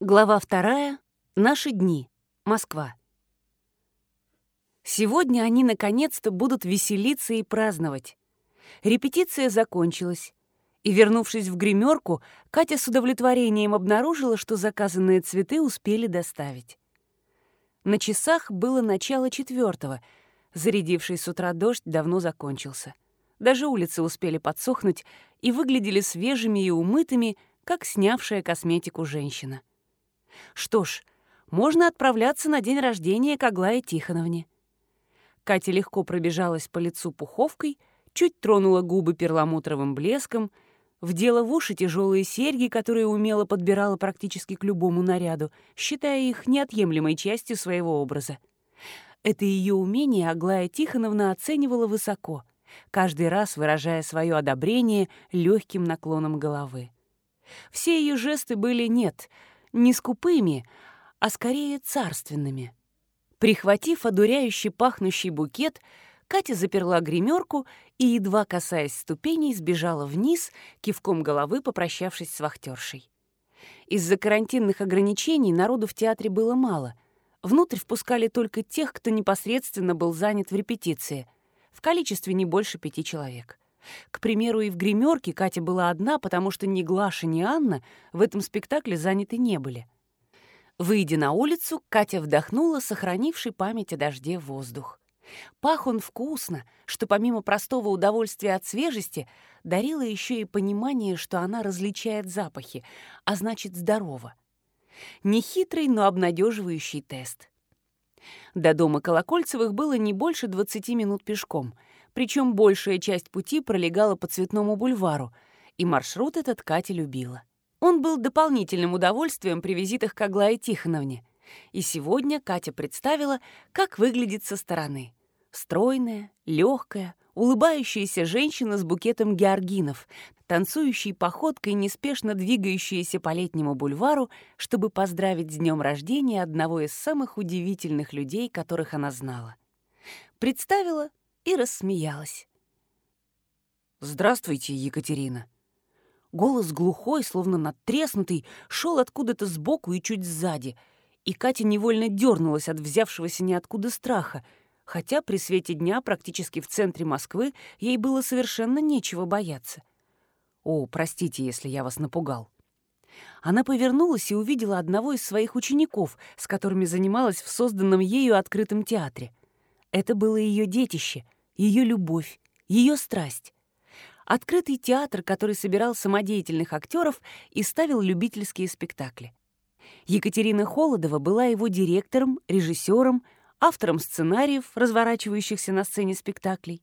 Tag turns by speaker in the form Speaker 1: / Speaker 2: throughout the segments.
Speaker 1: Глава вторая. Наши дни. Москва. Сегодня они наконец-то будут веселиться и праздновать. Репетиция закончилась, и, вернувшись в гримерку, Катя с удовлетворением обнаружила, что заказанные цветы успели доставить. На часах было начало четвертого. Зарядивший с утра дождь давно закончился. Даже улицы успели подсохнуть и выглядели свежими и умытыми, как снявшая косметику женщина. Что ж, можно отправляться на день рождения к Аглае Тихоновне. Катя легко пробежалась по лицу пуховкой, чуть тронула губы перламутровым блеском, вдела в уши тяжелые серьги, которые умело подбирала практически к любому наряду, считая их неотъемлемой частью своего образа. Это ее умение Аглая Тихоновна оценивала высоко, каждый раз выражая свое одобрение легким наклоном головы. Все ее жесты были «нет», не скупыми, а скорее царственными. Прихватив одуряющий пахнущий букет, Катя заперла гримерку и, едва касаясь ступеней, сбежала вниз, кивком головы попрощавшись с вахтершей. Из-за карантинных ограничений народу в театре было мало. Внутрь впускали только тех, кто непосредственно был занят в репетиции, в количестве не больше пяти человек. К примеру, и в гримерке Катя была одна, потому что ни Глаша, ни Анна в этом спектакле заняты не были. Выйдя на улицу, Катя вдохнула сохранивший память о дожде воздух. Пах он вкусно, что помимо простого удовольствия от свежести, дарило еще и понимание, что она различает запахи, а значит здорова. Нехитрый, но обнадеживающий тест. До дома Колокольцевых было не больше 20 минут пешком — причем большая часть пути пролегала по Цветному бульвару, и маршрут этот Катя любила. Он был дополнительным удовольствием при визитах к Аглае Тихоновне. И сегодня Катя представила, как выглядит со стороны. Стройная, легкая, улыбающаяся женщина с букетом георгинов, танцующей походкой, неспешно двигающаяся по летнему бульвару, чтобы поздравить с днем рождения одного из самых удивительных людей, которых она знала. Представила и рассмеялась.
Speaker 2: «Здравствуйте, Екатерина». Голос глухой, словно надтреснутый, шел откуда-то сбоку и чуть сзади, и Катя невольно дернулась от взявшегося ниоткуда страха, хотя при свете дня практически в центре Москвы ей было совершенно нечего бояться. «О, простите, если я вас напугал». Она повернулась и увидела одного из своих учеников, с которыми занималась в созданном ею открытом театре. Это было ее детище — ее любовь, ее страсть. Открытый театр, который собирал самодеятельных актеров и ставил любительские спектакли. Екатерина Холодова была его директором, режиссером, автором сценариев, разворачивающихся на сцене спектаклей.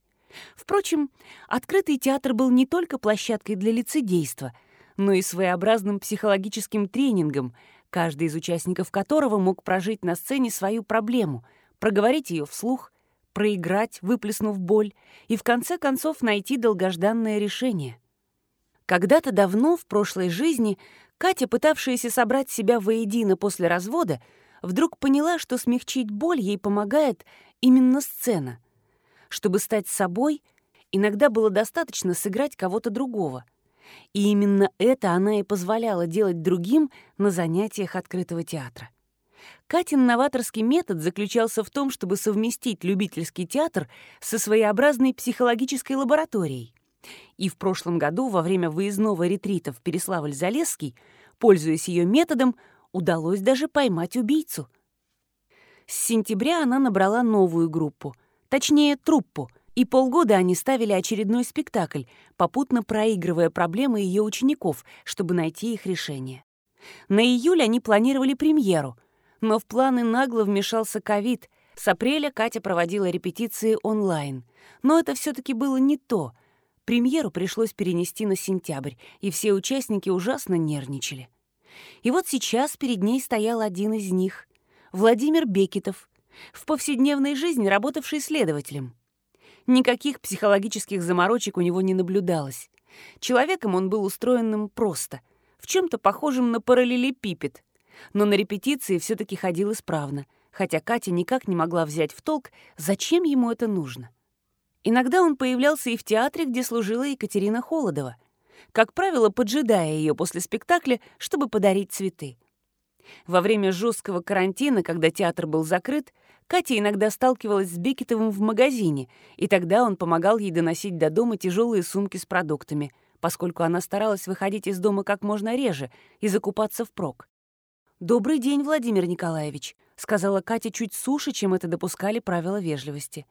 Speaker 2: Впрочем, открытый театр был не только площадкой для лицедейства, но и своеобразным психологическим тренингом, каждый из участников которого мог прожить на сцене свою проблему, проговорить ее вслух, проиграть, выплеснув боль, и в конце концов найти долгожданное решение. Когда-то давно, в прошлой жизни, Катя, пытавшаяся собрать себя воедино после развода, вдруг поняла, что смягчить боль ей помогает именно сцена. Чтобы стать собой, иногда было достаточно сыграть кого-то другого. И именно это она и позволяла делать другим на занятиях открытого театра. Катин новаторский метод заключался в том, чтобы совместить любительский театр со своеобразной психологической лабораторией. И в прошлом году, во время выездного ретрита в Переславль-Залесский, пользуясь ее методом, удалось даже поймать убийцу. С сентября она набрала новую группу, точнее, труппу, и полгода они ставили очередной спектакль, попутно проигрывая проблемы ее учеников, чтобы найти их решение. На июль они планировали премьеру, но в планы нагло вмешался ковид. С апреля Катя проводила репетиции онлайн. Но это все таки было не то. Премьеру пришлось перенести на сентябрь, и все участники ужасно нервничали. И вот сейчас перед ней стоял один из них — Владимир Бекетов, в повседневной жизни работавший следователем. Никаких психологических заморочек у него не наблюдалось. Человеком он был устроенным просто, в чем то похожим на параллелепипед — но на репетиции все таки ходил исправно, хотя Катя никак не могла взять в толк, зачем ему это нужно. Иногда он появлялся и в театре, где служила Екатерина Холодова, как правило, поджидая ее после спектакля, чтобы подарить цветы.
Speaker 1: Во время жесткого карантина, когда театр был закрыт, Катя иногда сталкивалась с Бекетовым в магазине, и тогда он помогал ей доносить до дома тяжелые сумки с продуктами, поскольку она старалась выходить из дома как можно реже и закупаться впрок. «Добрый день, Владимир Николаевич», — сказала Катя чуть суше, чем это допускали правила вежливости.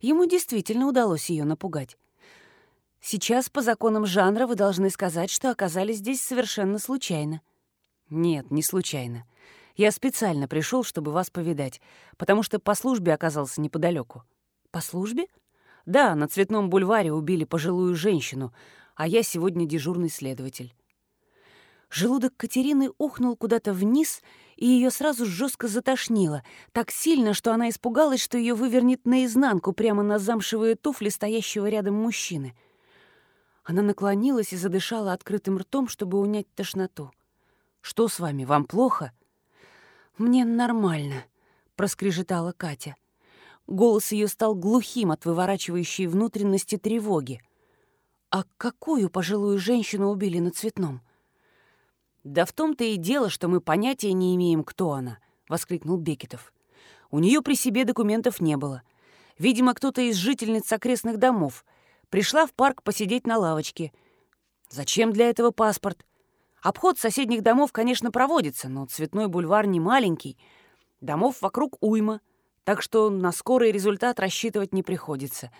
Speaker 1: Ему действительно удалось ее напугать. «Сейчас по законам жанра вы должны сказать, что оказались здесь совершенно случайно». «Нет, не случайно. Я специально пришел, чтобы вас повидать, потому что по службе оказался неподалеку. «По службе?» «Да, на Цветном бульваре убили пожилую женщину, а я сегодня дежурный следователь». Желудок Катерины ухнул куда-то вниз, и ее сразу жестко затошнило, так сильно, что она испугалась, что ее вывернет наизнанку прямо на замшевые туфли стоящего рядом мужчины. Она наклонилась и задышала открытым ртом, чтобы унять тошноту. «Что с вами, вам плохо?» «Мне нормально», — проскрежетала Катя. Голос ее стал глухим от выворачивающей внутренности тревоги. «А какую пожилую женщину убили на Цветном?» «Да в том-то и дело, что мы понятия не имеем, кто она», — воскликнул Бекетов. «У нее при себе документов не было. Видимо, кто-то из жительниц окрестных домов. Пришла в парк посидеть на лавочке. Зачем для этого паспорт? Обход соседних домов, конечно, проводится, но Цветной бульвар не маленький. Домов вокруг уйма, так что на скорый результат рассчитывать не приходится.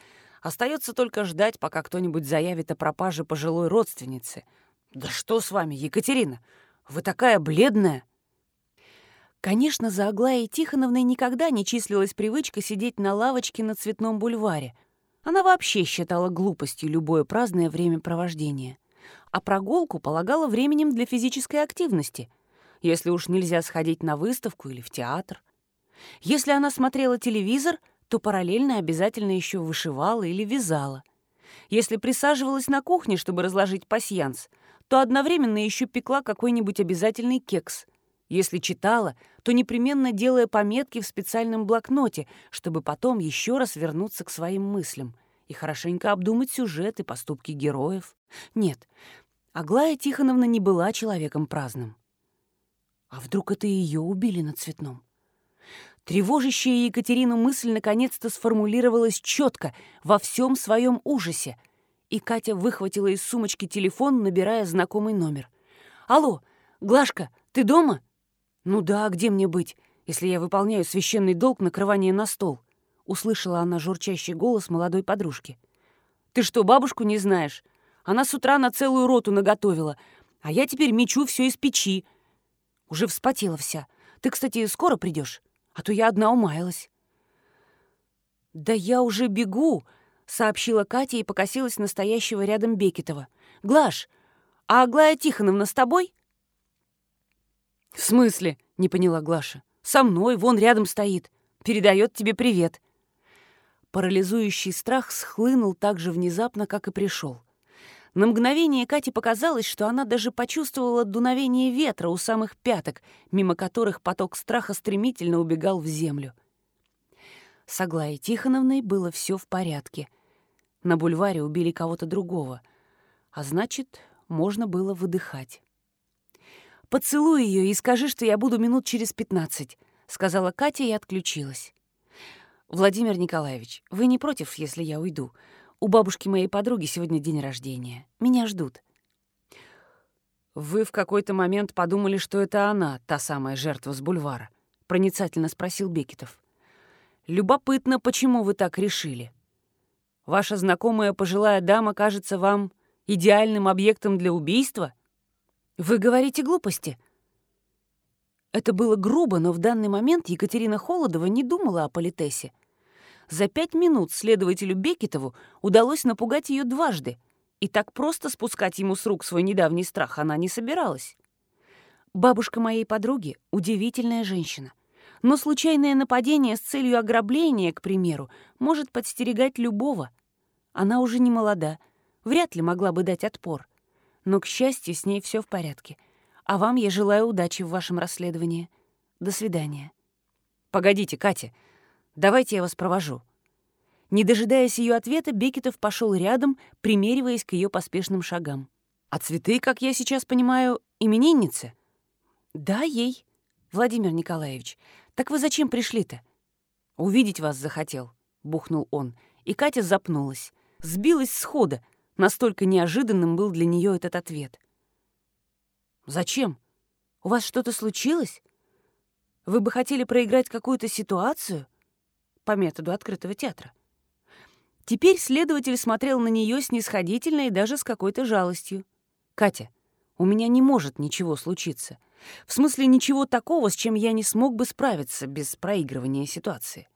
Speaker 1: Остается только ждать, пока кто-нибудь заявит о пропаже пожилой родственницы. «Да что с вами, Екатерина? Вы такая бледная!» Конечно, за Аглаей Тихоновной никогда не числилась привычка сидеть на лавочке на Цветном бульваре. Она вообще считала глупостью любое праздное времяпровождение а прогулку полагала временем для физической активности, если уж нельзя сходить на выставку или в театр. Если она смотрела телевизор, то параллельно обязательно еще вышивала или вязала. Если присаживалась на кухне, чтобы разложить пасьянс, то одновременно еще пекла какой-нибудь обязательный кекс. Если читала, то непременно делая пометки в специальном блокноте, чтобы потом еще раз вернуться к своим мыслям — и хорошенько обдумать сюжет и поступки героев. Нет, Аглая Тихоновна не была человеком праздным. А вдруг это ее убили на цветном? Тревожащая Екатерину мысль наконец-то сформулировалась четко, во всем своем ужасе. И Катя выхватила из сумочки телефон, набирая знакомый номер. «Алло, Глашка, ты дома?» «Ну да, где мне быть, если я выполняю священный долг накрывания на стол?» услышала она журчащий голос молодой подружки. «Ты что, бабушку не знаешь? Она с утра на целую роту наготовила, а я теперь мечу все из печи. Уже вспотела вся. Ты, кстати, скоро придешь, а то я одна умаялась». «Да я уже бегу», — сообщила Катя и покосилась настоящего рядом Бекетова. «Глаш, а Аглая Тихоновна с тобой?» «В смысле?» — не поняла Глаша. «Со мной, вон рядом стоит. Передает тебе привет». Парализующий страх схлынул так же внезапно, как и пришел. На мгновение Кате показалось, что она даже почувствовала дуновение ветра у самых пяток, мимо которых поток страха стремительно убегал в землю. С Аглаей Тихоновной было все в порядке. На бульваре убили кого-то другого, а значит, можно было выдыхать. «Поцелуй ее и скажи, что я буду минут через пятнадцать», — сказала Катя и отключилась. «Владимир Николаевич, вы не против, если я уйду? У бабушки моей подруги сегодня день рождения. Меня ждут». «Вы в какой-то момент подумали, что это она, та самая жертва с бульвара?» — проницательно спросил Бекетов. «Любопытно, почему вы так решили? Ваша знакомая пожилая дама кажется вам идеальным объектом для убийства?» «Вы говорите глупости», это было грубо, но в данный момент Екатерина Холодова не думала о политесе. За пять минут следователю Бекетову удалось напугать ее дважды, и так просто спускать ему с рук свой недавний страх она не собиралась. Бабушка моей подруги — удивительная женщина. Но случайное нападение с целью ограбления, к примеру, может подстерегать любого. Она уже не молода, вряд ли могла бы дать отпор. Но, к счастью, с ней все в порядке. А вам я желаю удачи в вашем расследовании. До свидания. Погодите, Катя, давайте я вас провожу. Не дожидаясь ее ответа, Бекетов пошел рядом, примериваясь к ее поспешным шагам. А цветы, как я сейчас понимаю, именинницы? Да, ей. «Владимир Николаевич, так вы зачем пришли-то?» «Увидеть вас захотел», — бухнул он, и Катя запнулась, сбилась с хода, настолько неожиданным был для нее этот ответ. «Зачем? У вас что-то случилось? Вы бы хотели проиграть какую-то ситуацию?» По методу открытого театра. Теперь следователь смотрел на нее снисходительно и даже с какой-то жалостью. «Катя, у меня не может ничего случиться. В смысле, ничего такого, с чем я не смог бы справиться без проигрывания ситуации.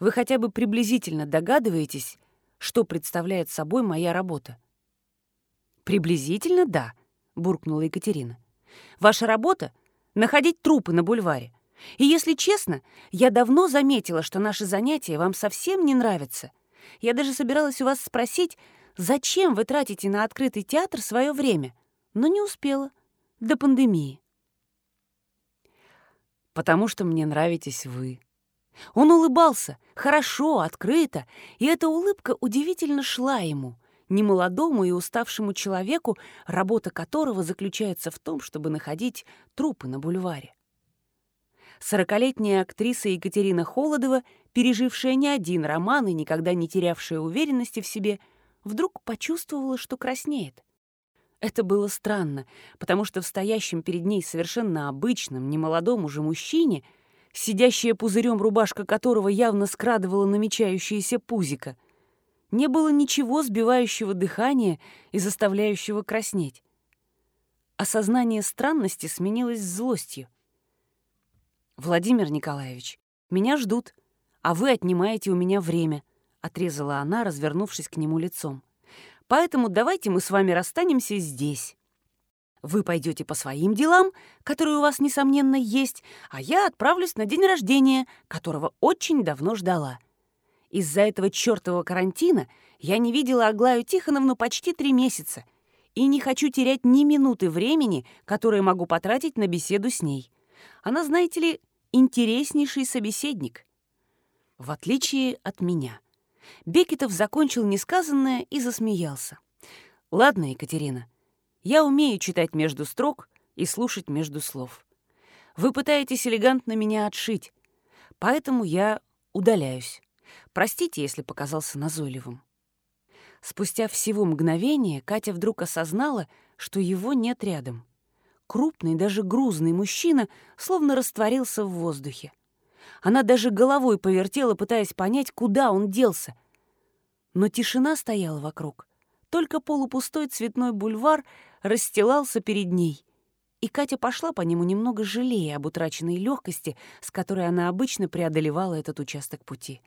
Speaker 1: Вы хотя бы приблизительно догадываетесь, что представляет собой моя работа?» «Приблизительно, да», — буркнула Екатерина. «Ваша работа — находить трупы на бульваре. И если честно, я давно заметила, что наши занятия вам совсем не нравятся. Я даже собиралась у вас спросить, зачем вы тратите на открытый театр свое время, но не успела. До пандемии. Потому что мне нравитесь вы. Он улыбался, хорошо, открыто, и эта улыбка удивительно шла ему, немолодому и уставшему человеку, работа которого заключается в том, чтобы находить трупы на бульваре. Сорокалетняя актриса Екатерина Холодова, пережившая не один роман и никогда не терявшая уверенности в себе, вдруг почувствовала, что краснеет. Это было странно, потому что в стоящем перед ней совершенно обычном, немолодом уже мужчине, сидящая пузырем рубашка которого явно скрадывала намечающееся пузико, не было ничего сбивающего дыхания и заставляющего краснеть. Осознание странности сменилось злостью. «Владимир Николаевич, меня ждут, а вы отнимаете у меня время», — отрезала она, развернувшись к нему лицом. «Поэтому давайте мы с вами расстанемся здесь. Вы пойдете по своим делам, которые у вас, несомненно, есть, а я отправлюсь на день рождения, которого очень давно ждала. Из-за этого чертового карантина я не видела Аглаю Тихоновну почти три месяца и не хочу терять ни минуты времени, которое могу потратить на беседу с ней. Она, знаете ли, интереснейший собеседник. В отличие от меня. Бекетов закончил несказанное и засмеялся. «Ладно, Екатерина, я умею читать между строк и слушать между слов. Вы пытаетесь элегантно меня отшить, поэтому я удаляюсь. Простите, если показался назойливым». Спустя всего мгновение Катя вдруг осознала, что его нет рядом. Крупный, даже грузный мужчина словно растворился в воздухе. Она даже головой повертела, пытаясь понять, куда он делся. Но тишина стояла вокруг. Только полупустой цветной бульвар расстилался перед ней. И Катя пошла по нему немного жалея об утраченной легкости, с которой она обычно преодолевала этот участок пути.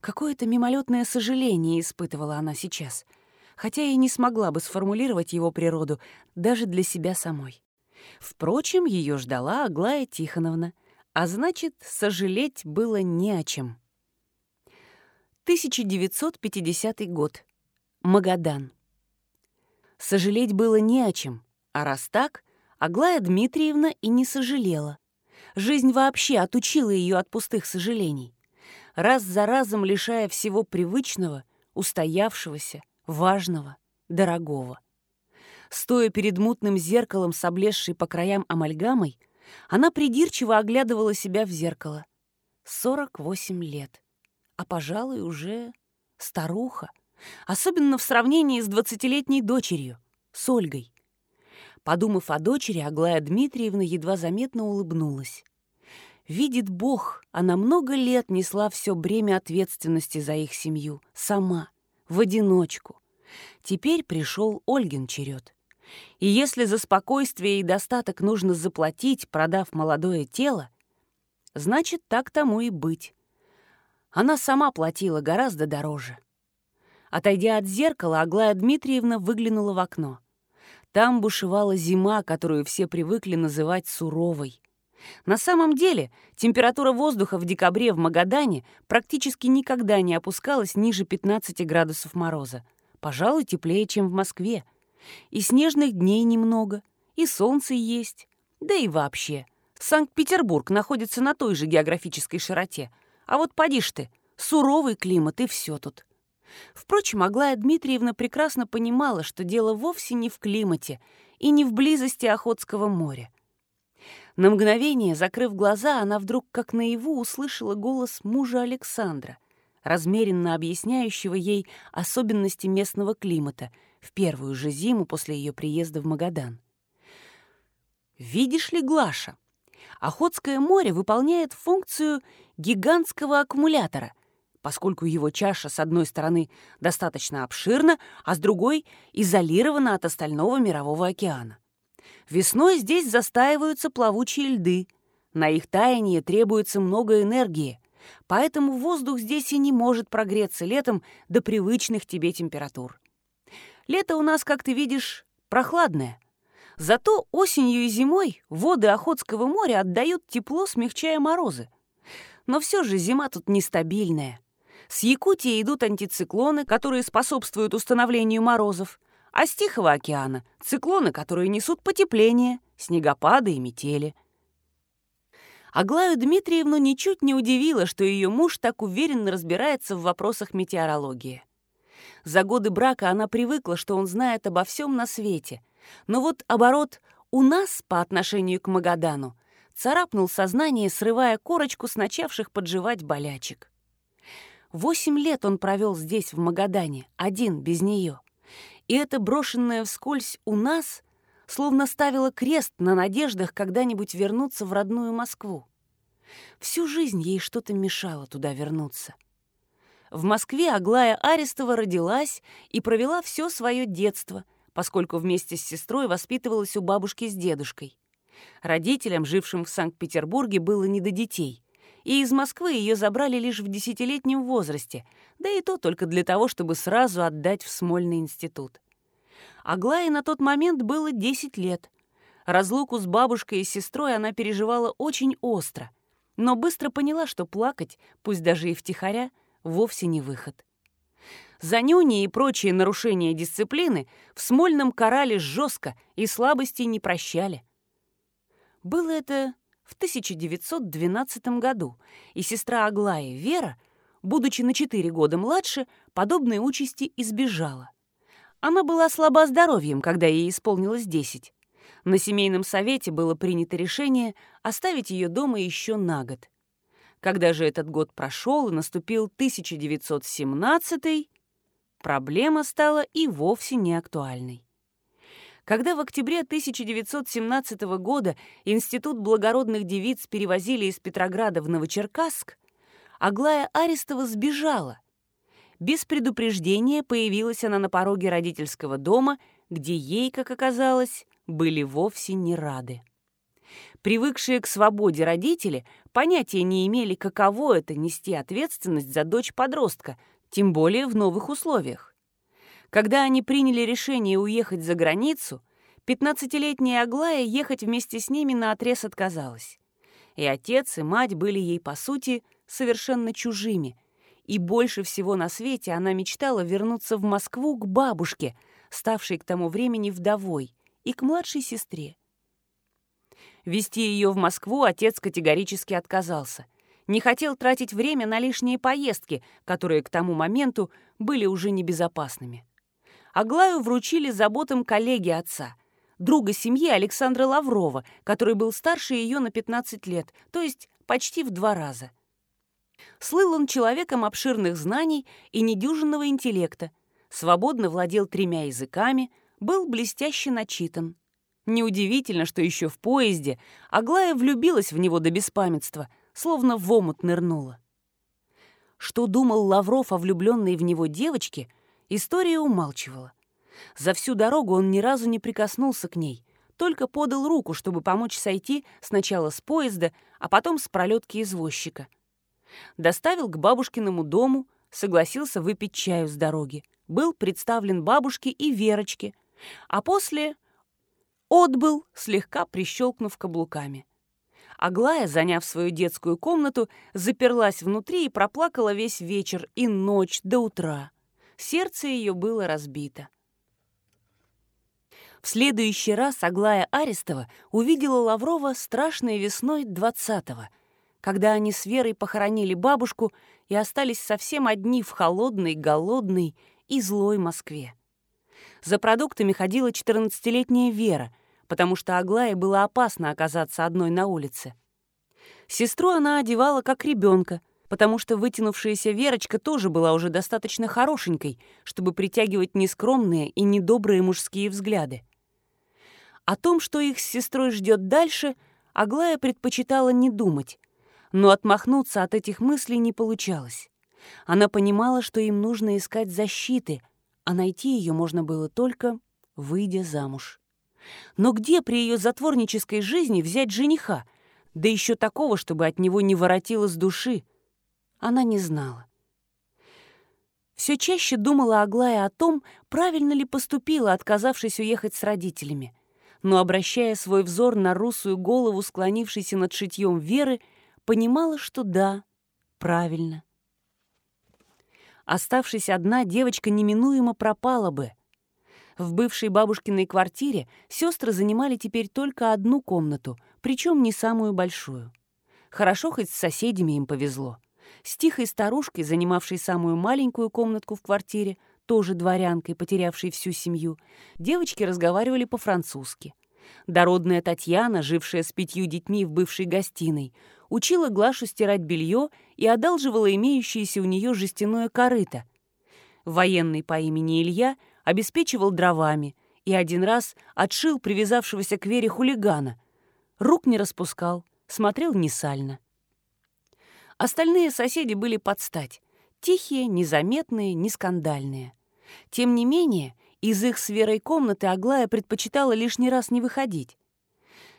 Speaker 1: Какое-то мимолетное сожаление испытывала она сейчас, хотя и не смогла бы сформулировать его природу даже для себя самой. Впрочем, ее ждала Аглая Тихоновна, а значит, сожалеть было не о чем. 1950 год. Магадан. Сожалеть было не о чем, а раз так, Аглая Дмитриевна и не сожалела. Жизнь вообще отучила ее от пустых сожалений, раз за разом лишая всего привычного, устоявшегося, важного, дорогого. Стоя перед мутным зеркалом с облезшей по краям амальгамой, она придирчиво оглядывала себя в зеркало. 48 лет. А, пожалуй, уже старуха. Особенно в сравнении с двадцатилетней дочерью, с Ольгой. Подумав о дочери, Аглая Дмитриевна едва заметно улыбнулась. Видит Бог, она много лет несла все бремя ответственности за их семью, сама, в одиночку. Теперь пришел Ольгин черед. И если за спокойствие и достаток нужно заплатить, продав молодое тело, значит, так тому и быть. Она сама платила гораздо дороже. Отойдя от зеркала, Аглая Дмитриевна выглянула в окно. Там бушевала зима, которую все привыкли называть суровой. На самом деле, температура воздуха в декабре в Магадане практически никогда не опускалась ниже 15 градусов мороза. Пожалуй, теплее, чем в Москве — и снежных дней немного, и солнце есть. Да и вообще, Санкт-Петербург находится на той же географической широте. А вот поди ж ты, суровый климат и все тут. Впрочем, Аглая Дмитриевна прекрасно понимала, что дело вовсе не в климате и не в близости Охотского моря. На мгновение, закрыв глаза, она вдруг как наяву услышала голос мужа Александра, размеренно объясняющего ей особенности местного климата в первую же зиму после ее приезда в Магадан. «Видишь ли, Глаша, Охотское море выполняет функцию гигантского аккумулятора, поскольку его чаша с одной стороны достаточно обширна, а с другой изолирована от остального мирового океана. Весной здесь застаиваются плавучие льды. На их таяние требуется много энергии, поэтому воздух здесь и не может прогреться летом до привычных тебе температур. Лето у нас, как ты видишь, прохладное. Зато осенью и зимой воды Охотского моря отдают тепло, смягчая морозы. Но все же зима тут нестабильная. С Якутии идут антициклоны, которые способствуют установлению морозов, а с Тихого океана — циклоны, которые несут потепление, снегопады и метели. Аглаю Дмитриевну ничуть не удивило, что ее муж так уверенно разбирается в вопросах метеорологии. За годы брака она привыкла, что он знает обо всем на свете. Но вот оборот «у нас» по отношению к Магадану царапнул сознание, срывая корочку с начавших подживать болячек. Восемь лет он провел здесь, в Магадане, один, без нее и это брошенное вскользь у нас словно ставило крест на надеждах когда-нибудь вернуться в родную Москву. Всю жизнь ей что-то мешало туда вернуться. В Москве Аглая Арестова родилась и провела все свое детство, поскольку вместе с сестрой воспитывалась у бабушки с дедушкой. Родителям, жившим в Санкт-Петербурге, было не до детей и из Москвы ее забрали лишь в десятилетнем возрасте, да и то только для того, чтобы сразу отдать в Смольный институт. Аглае на тот момент было 10 лет. Разлуку с бабушкой и сестрой она переживала очень остро, но быстро поняла, что плакать, пусть даже и втихаря, вовсе не выход. За нюни и прочие нарушения дисциплины в Смольном карали жестко и слабости не прощали. Было это в 1912 году, и сестра Аглаи, Вера, будучи на 4 года младше, подобной участи избежала. Она была слаба здоровьем, когда ей исполнилось 10. На семейном совете было принято решение оставить ее дома еще на год. Когда же этот год прошел и наступил 1917 проблема стала и вовсе не актуальной когда в октябре 1917 года Институт благородных девиц перевозили из Петрограда в Новочеркасск, Аглая Арестова сбежала. Без предупреждения появилась она на пороге родительского дома, где ей, как оказалось, были вовсе не рады. Привыкшие к свободе родители понятия не имели, каково это нести ответственность за дочь подростка, тем более в новых условиях. Когда они приняли решение уехать за границу, 15-летняя Аглая ехать вместе с ними на отрез отказалась. И отец, и мать были ей, по сути, совершенно чужими. И больше всего на свете она мечтала вернуться в Москву к бабушке, ставшей к тому времени вдовой, и к младшей сестре. Вести ее в Москву отец категорически отказался. Не хотел тратить время на лишние поездки, которые к тому моменту были уже небезопасными. Аглаю вручили заботам коллеги отца, друга семьи Александра Лаврова, который был старше ее на 15 лет, то есть почти в два раза. Слыл он человеком обширных знаний и недюжинного интеллекта, свободно владел тремя языками, был блестяще начитан. Неудивительно, что еще в поезде Аглая влюбилась в него до беспамятства, словно в омут нырнула. Что думал Лавров о влюбленной в него девочке, История умалчивала. За всю дорогу он ни разу не прикоснулся к ней, только подал руку, чтобы помочь сойти сначала с поезда, а потом с пролетки извозчика. Доставил к бабушкиному дому, согласился выпить чаю с дороги. Был представлен бабушке и Верочке, а после отбыл, слегка прищелкнув каблуками. Аглая, заняв свою детскую комнату, заперлась внутри и проплакала весь вечер и ночь до утра сердце ее было разбито. В следующий раз Аглая Арестова увидела Лаврова страшной весной 20-го, когда они с Верой похоронили бабушку и остались совсем одни в холодной, голодной и злой Москве. За продуктами ходила 14-летняя Вера, потому что Аглае было опасно оказаться одной на улице. Сестру она одевала как ребенка, потому что вытянувшаяся Верочка тоже была уже достаточно хорошенькой, чтобы притягивать нескромные и недобрые мужские взгляды. О том, что их с сестрой ждет дальше, Аглая предпочитала не думать, но отмахнуться от этих мыслей не получалось. Она понимала, что им нужно искать защиты, а найти ее можно было только, выйдя замуж. Но где при ее затворнической жизни взять жениха, да еще такого, чтобы от него не воротило с души? Она не знала. Все чаще думала Аглая о том, правильно ли поступила, отказавшись уехать с родителями. Но, обращая свой взор на русую голову, склонившейся над шитьем Веры, понимала, что да, правильно. Оставшись одна, девочка неминуемо пропала бы. В бывшей бабушкиной квартире сестры занимали теперь только одну комнату, причем не самую большую. Хорошо, хоть с соседями им повезло. С тихой старушкой, занимавшей самую маленькую комнатку в квартире, тоже дворянкой, потерявшей всю семью, девочки разговаривали по-французски. Дородная Татьяна, жившая с пятью детьми в бывшей гостиной, учила Глашу стирать белье и одалживала имеющееся у нее жестяное корыто. Военный по имени Илья обеспечивал дровами и один раз отшил привязавшегося к Вере хулигана. Рук не распускал, смотрел несально. Остальные соседи были под стать. Тихие, незаметные, не скандальные. Тем не менее, из их с Верой комнаты Аглая предпочитала лишний раз не выходить.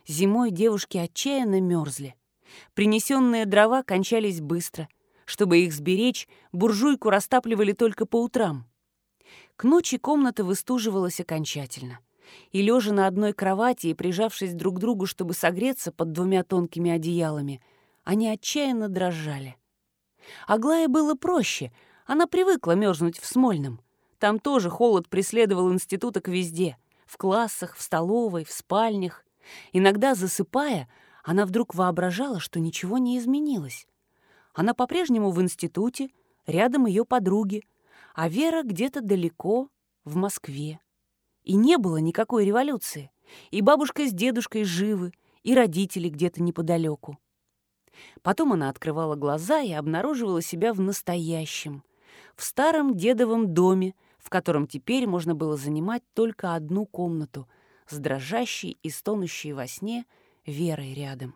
Speaker 1: Зимой девушки отчаянно мерзли. Принесенные дрова кончались быстро. Чтобы их сберечь, буржуйку растапливали только по утрам. К ночи комната выстуживалась окончательно. И, лежа на одной кровати и прижавшись друг к другу, чтобы согреться под двумя тонкими одеялами, они отчаянно дрожали. Аглае было проще. Она привыкла мерзнуть в Смольном. Там тоже холод преследовал институток везде. В классах, в столовой, в спальнях. Иногда, засыпая, она вдруг воображала, что ничего не изменилось. Она по-прежнему в институте, рядом ее подруги, а Вера где-то далеко, в Москве. И не было никакой революции. И бабушка с дедушкой живы, и родители где-то неподалеку. Потом она открывала глаза и обнаруживала себя в настоящем, в старом дедовом доме, в котором теперь можно было занимать только одну комнату с дрожащей и стонущей во сне Верой рядом.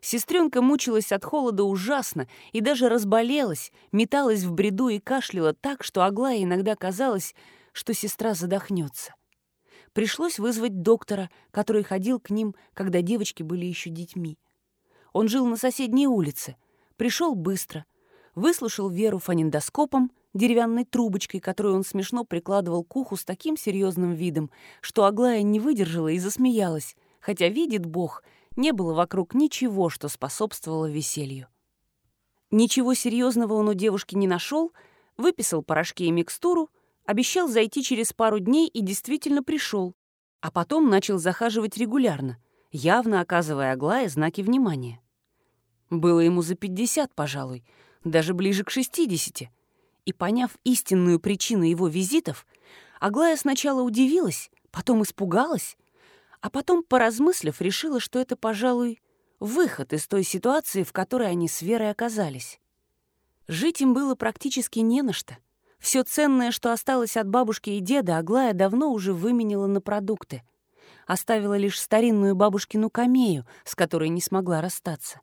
Speaker 1: Сестренка мучилась от холода ужасно и даже разболелась, металась в бреду и кашляла так, что Аглае иногда казалось, что сестра задохнется. Пришлось вызвать доктора, который ходил к ним, когда девочки были еще детьми. Он жил на соседней улице. Пришел быстро. Выслушал Веру фонендоскопом, деревянной трубочкой, которую он смешно прикладывал к уху с таким серьезным видом, что Аглая не выдержала и засмеялась, хотя, видит Бог, не было вокруг ничего, что способствовало веселью. Ничего серьезного он у девушки не нашел, выписал порошки и микстуру, обещал зайти через пару дней и действительно пришел, а потом начал захаживать регулярно, явно оказывая Аглае знаки внимания. Было ему за 50, пожалуй, даже ближе к 60. И поняв истинную причину его визитов, Аглая сначала удивилась, потом испугалась, а потом, поразмыслив, решила, что это, пожалуй, выход из той ситуации, в которой они с Верой оказались. Жить им было практически не на что. Все ценное, что осталось от бабушки и деда, Аглая давно уже выменила на продукты. Оставила лишь старинную бабушкину камею, с которой не смогла расстаться.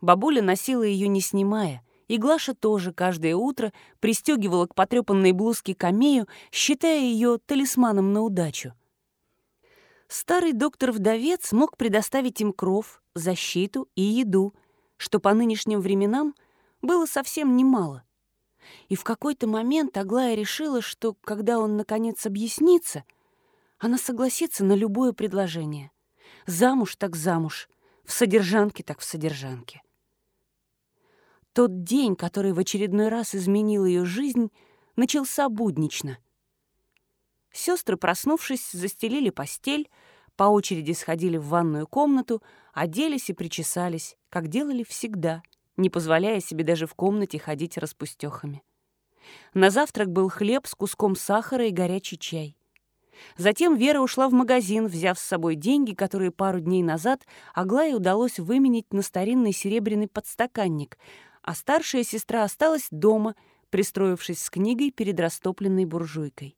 Speaker 1: Бабуля носила ее не снимая, и Глаша тоже каждое утро пристегивала к потрепанной блузке камею, считая ее талисманом на удачу. Старый доктор-вдовец мог предоставить им кров, защиту и еду, что по нынешним временам было совсем немало. И в какой-то момент Аглая решила, что, когда он, наконец, объяснится, она согласится на любое предложение. Замуж так замуж, в содержанке так в содержанке. Тот день, который в очередной раз изменил ее жизнь, начался буднично — Сестры, проснувшись, застелили постель, по очереди сходили в ванную комнату, оделись и причесались, как делали всегда, не позволяя себе даже в комнате ходить распустехами. На завтрак был хлеб с куском сахара и горячий чай. Затем Вера ушла в магазин, взяв с собой деньги, которые пару дней назад Аглае удалось выменить на старинный серебряный подстаканник, а старшая сестра осталась дома, пристроившись с книгой перед растопленной буржуйкой.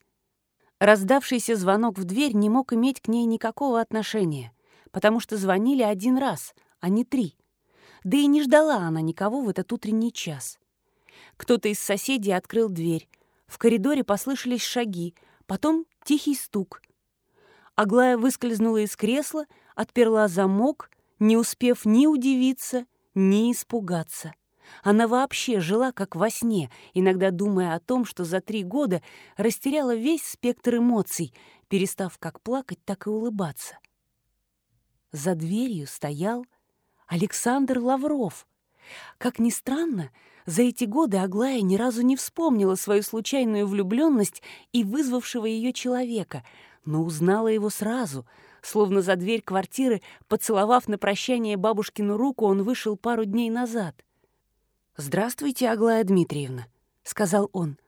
Speaker 1: Раздавшийся звонок в дверь не мог иметь к ней никакого отношения, потому что звонили один раз, а не три. Да и не ждала она никого в этот утренний час. Кто-то из соседей открыл дверь. В коридоре послышались шаги, потом тихий стук. Аглая выскользнула из кресла, отперла замок, не успев ни удивиться, ни испугаться. Она вообще жила как во сне, иногда думая о том, что за три года растеряла весь спектр эмоций, перестав как плакать, так и улыбаться. За дверью стоял Александр Лавров. Как ни странно, за эти годы Аглая ни разу не вспомнила свою случайную влюбленность и вызвавшего ее человека, но узнала его сразу, словно за дверь квартиры, поцеловав на прощание бабушкину руку, он вышел пару дней назад. «Здравствуйте, Аглая Дмитриевна», — сказал он.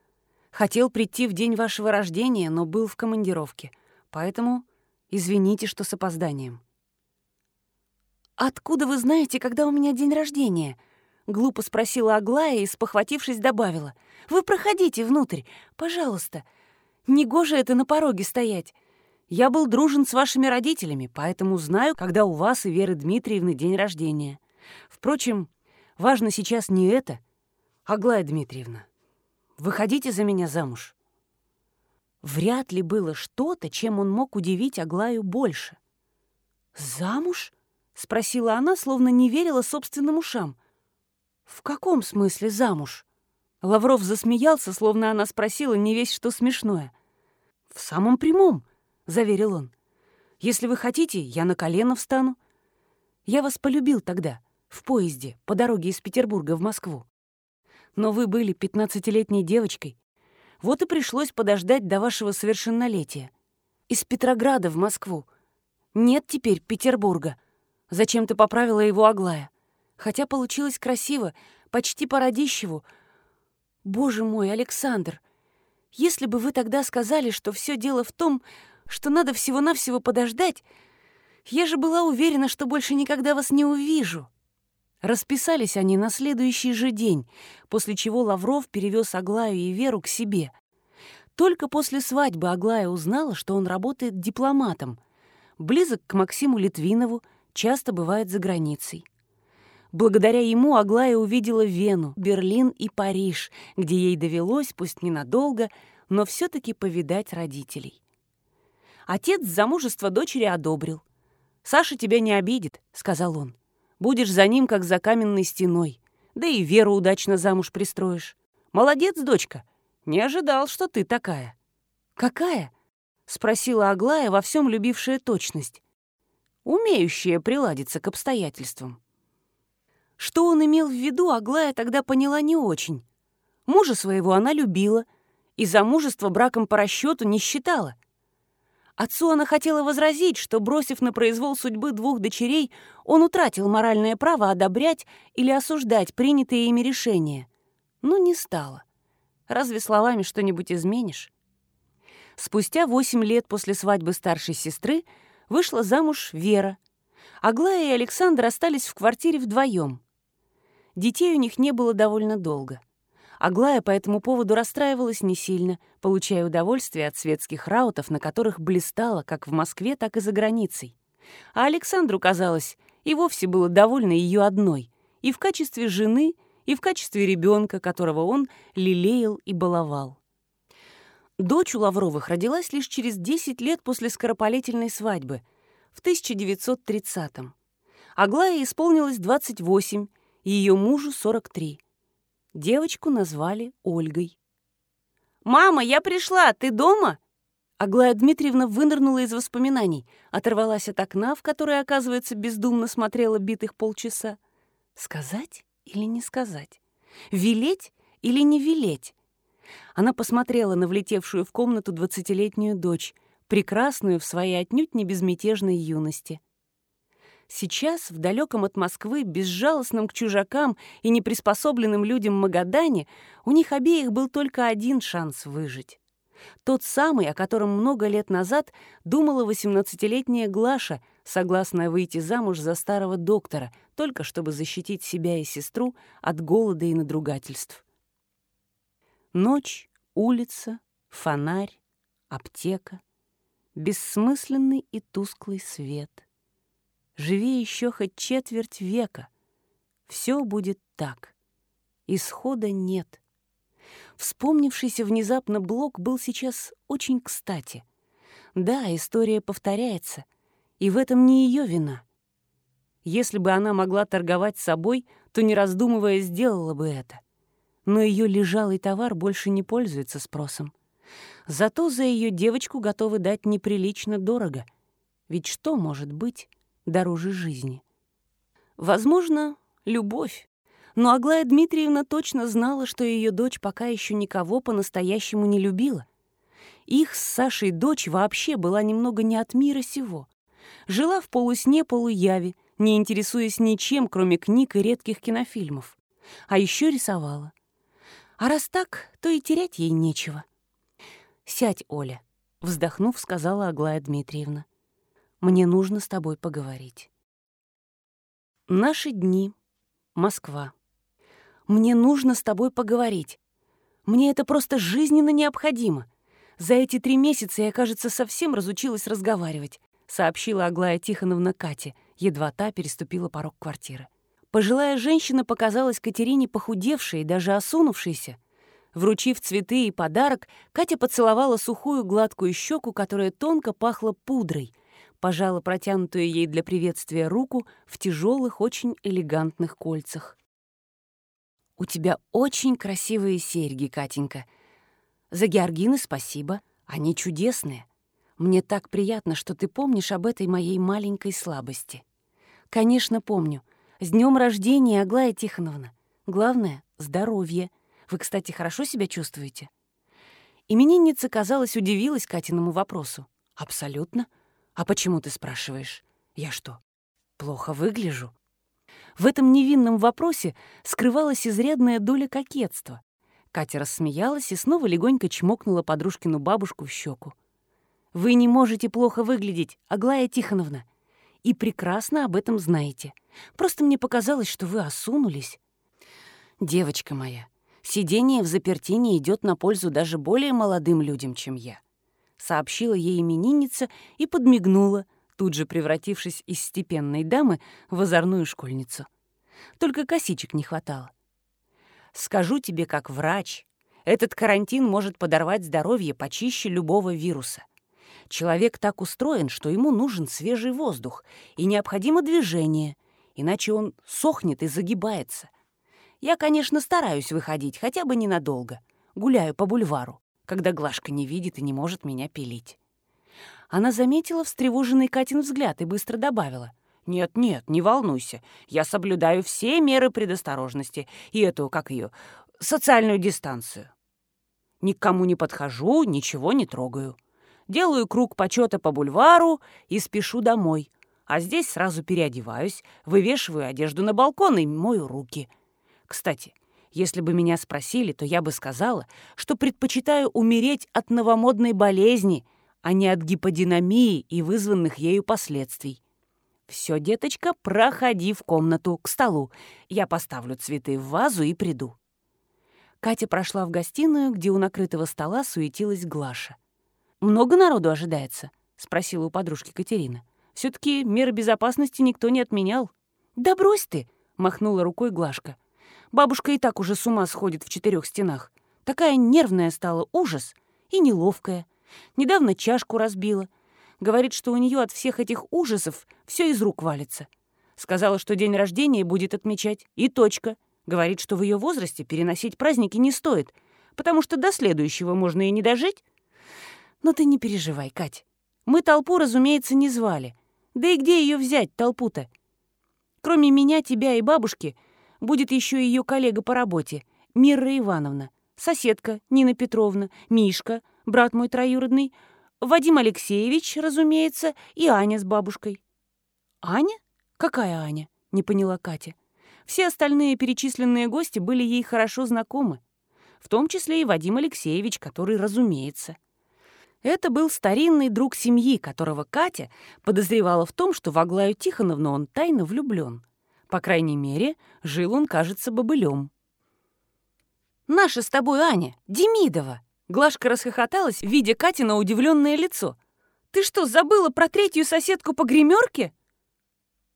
Speaker 1: «Хотел прийти в день вашего рождения, но был в командировке, поэтому извините, что с опозданием». «Откуда вы знаете, когда у меня день рождения?» Глупо спросила Аглая и, спохватившись, добавила. «Вы проходите внутрь, пожалуйста. Негоже это на пороге стоять. Я был дружен с вашими родителями, поэтому знаю, когда у вас и Веры Дмитриевны день рождения. Впрочем, важно сейчас не это. Аглая Дмитриевна, выходите за меня замуж». Вряд ли было что-то, чем он мог удивить Аглаю больше. «Замуж?» — спросила она, словно не верила собственным ушам. «В каком смысле замуж?» Лавров засмеялся, словно она спросила не весь что смешное. «В самом прямом», — заверил он. «Если вы хотите, я на колено встану. Я вас полюбил тогда, в поезде, по дороге из Петербурга в Москву. Но вы были пятнадцатилетней девочкой. Вот и пришлось подождать до вашего совершеннолетия. Из Петрограда в Москву. Нет теперь Петербурга. Зачем-то поправила его Аглая хотя получилось красиво, почти по-родищеву. Боже мой, Александр, если бы вы тогда сказали, что все дело в том, что надо всего-навсего подождать, я же была уверена, что больше никогда вас не увижу. Расписались они на следующий же день, после чего Лавров перевез Аглаю и Веру к себе. Только после свадьбы Аглая узнала, что он работает дипломатом, близок к Максиму Литвинову, часто бывает за границей. Благодаря ему Аглая увидела Вену, Берлин и Париж, где ей довелось, пусть ненадолго, но все-таки повидать родителей. Отец замужество дочери одобрил. «Саша тебя не обидит», — сказал он. «Будешь за ним, как за каменной стеной. Да и Веру удачно замуж пристроишь. Молодец, дочка. Не ожидал, что ты такая». «Какая?» — спросила Аглая, во всем любившая точность. «Умеющая приладиться к обстоятельствам». Что он имел в виду, Аглая тогда поняла не очень. Мужа своего она любила, и замужество браком по расчету не считала. Отцу она хотела возразить, что, бросив на произвол судьбы двух дочерей, он утратил моральное право одобрять или осуждать принятые ими решения. Но не стало. Разве словами что-нибудь изменишь? Спустя восемь лет после свадьбы старшей сестры вышла замуж Вера. Аглая и Александр остались в квартире вдвоем. Детей у них не было довольно долго. Аглая по этому поводу расстраивалась не сильно, получая удовольствие от светских раутов, на которых блистала как в Москве, так и за границей. А Александру, казалось, и вовсе было довольно ее одной, и в качестве жены, и в качестве ребенка, которого он лелеял и баловал. Дочь у Лавровых родилась лишь через 10 лет после скоропалительной свадьбы, в 1930-м. Аглае исполнилось 28, ее мужу 43. Девочку назвали Ольгой. «Мама, я пришла! Ты дома?» Аглая Дмитриевна вынырнула из воспоминаний, оторвалась от окна, в которое, оказывается, бездумно смотрела битых полчаса. Сказать или не сказать? Велеть или не велеть? Она посмотрела на влетевшую в комнату двадцатилетнюю дочь, прекрасную в своей отнюдь не безмятежной юности. Сейчас, в далеком от Москвы, безжалостном к чужакам и неприспособленным людям Магадане, у них обеих был только один шанс выжить. Тот самый, о котором много лет назад думала 18-летняя Глаша, согласная выйти замуж за старого доктора, только чтобы защитить себя и сестру от голода и надругательств. Ночь, улица, фонарь, аптека, бессмысленный и тусклый свет. Живи еще хоть четверть века. Все будет так. Исхода нет. Вспомнившийся внезапно блок был сейчас очень кстати. Да, история повторяется, и в этом не ее вина. Если бы она могла торговать собой, то, не раздумывая, сделала бы это. Но ее лежалый товар больше не пользуется спросом. Зато за ее девочку готовы дать неприлично дорого. Ведь что может быть дороже жизни? Возможно, любовь. Но Аглая Дмитриевна точно знала, что ее дочь пока еще никого по-настоящему не любила. Их с Сашей дочь вообще была немного не от мира сего. Жила в полусне-полуяве, не интересуясь ничем, кроме книг и редких кинофильмов. А еще рисовала. А раз так, то и терять ей нечего. «Сядь, Оля», — вздохнув, сказала Аглая Дмитриевна. «Мне нужно с тобой поговорить». Наши дни. Москва. Мне нужно с тобой поговорить. Мне это просто жизненно необходимо. За эти три месяца я, кажется, совсем разучилась разговаривать», — сообщила Аглая Тихоновна Кате, едва та переступила порог квартиры. Пожилая женщина показалась Катерине похудевшей и даже осунувшейся. Вручив цветы и подарок, Катя поцеловала сухую гладкую щеку, которая тонко пахла пудрой, пожала протянутую ей для приветствия руку в тяжелых, очень элегантных кольцах. «У тебя очень красивые серьги, Катенька. За Георгины спасибо, они чудесные. Мне так приятно, что ты помнишь об этой моей маленькой слабости». «Конечно, помню. С днем рождения, Аглая Тихоновна. Главное — здоровье. Вы, кстати, хорошо себя чувствуете?» Именинница, казалось, удивилась Катиному вопросу. «Абсолютно. А почему ты спрашиваешь? Я что, плохо выгляжу?» В этом невинном вопросе скрывалась изрядная доля кокетства. Катя рассмеялась и снова легонько чмокнула подружкину бабушку в щеку. «Вы не можете плохо выглядеть, Аглая Тихоновна, и прекрасно об этом знаете. Просто мне показалось, что вы осунулись». «Девочка моя, сидение в заперти не идет на пользу даже более молодым людям, чем я», сообщила ей именинница и подмигнула, тут же превратившись из степенной дамы в озорную школьницу. Только косичек не хватало. «Скажу тебе как врач, этот карантин может подорвать здоровье почище любого вируса. Человек так устроен, что ему нужен свежий воздух и необходимо движение, иначе он сохнет и загибается. Я, конечно, стараюсь выходить, хотя бы ненадолго. Гуляю по бульвару, когда Глашка не видит и не может меня пилить. Она заметила встревоженный Катин взгляд и быстро добавила. «Нет-нет, не волнуйся. Я соблюдаю все меры предосторожности и эту, как ее, социальную дистанцию. Никому не подхожу, ничего не трогаю. Делаю круг почета по бульвару и спешу домой. А здесь сразу переодеваюсь, вывешиваю одежду на балкон и мою руки. Кстати, если бы меня спросили, то я бы сказала, что предпочитаю умереть от новомодной болезни, а не от гиподинамии и вызванных ею последствий. «Все, деточка, проходи в комнату, к столу. Я поставлю цветы в вазу и приду». Катя прошла в гостиную, где у накрытого стола суетилась Глаша. «Много народу ожидается?» — спросила у подружки Катерина. все таки меры безопасности никто не отменял». «Да брось ты!» — махнула рукой Глашка. «Бабушка и так уже с ума сходит в четырех стенах. Такая нервная стала, ужас, и неловкая. Недавно чашку разбила. Говорит, что у нее от всех этих ужасов все из рук валится. Сказала, что день рождения будет отмечать. И точка. Говорит, что в ее возрасте переносить праздники не стоит, потому что до следующего можно и не дожить. Но ты не переживай, Кать. Мы толпу, разумеется, не звали. Да и где ее взять, толпу-то? Кроме меня, тебя и бабушки, будет еще ее коллега по работе, Мира Ивановна, соседка Нина Петровна, Мишка — брат мой троюродный, Вадим Алексеевич, разумеется, и Аня с бабушкой». «Аня? Какая Аня?» — не поняла Катя. Все остальные перечисленные гости были ей хорошо знакомы, в том числе и Вадим Алексеевич, который, разумеется. Это был старинный друг семьи, которого Катя подозревала в том, что в Аглаю Тихоновну он тайно влюблен. По крайней мере, жил он, кажется, бобылем. «Наша с тобой Аня, Демидова!» Глашка расхохоталась, видя Катина удивленное лицо. «Ты что, забыла про третью соседку по гримерке?»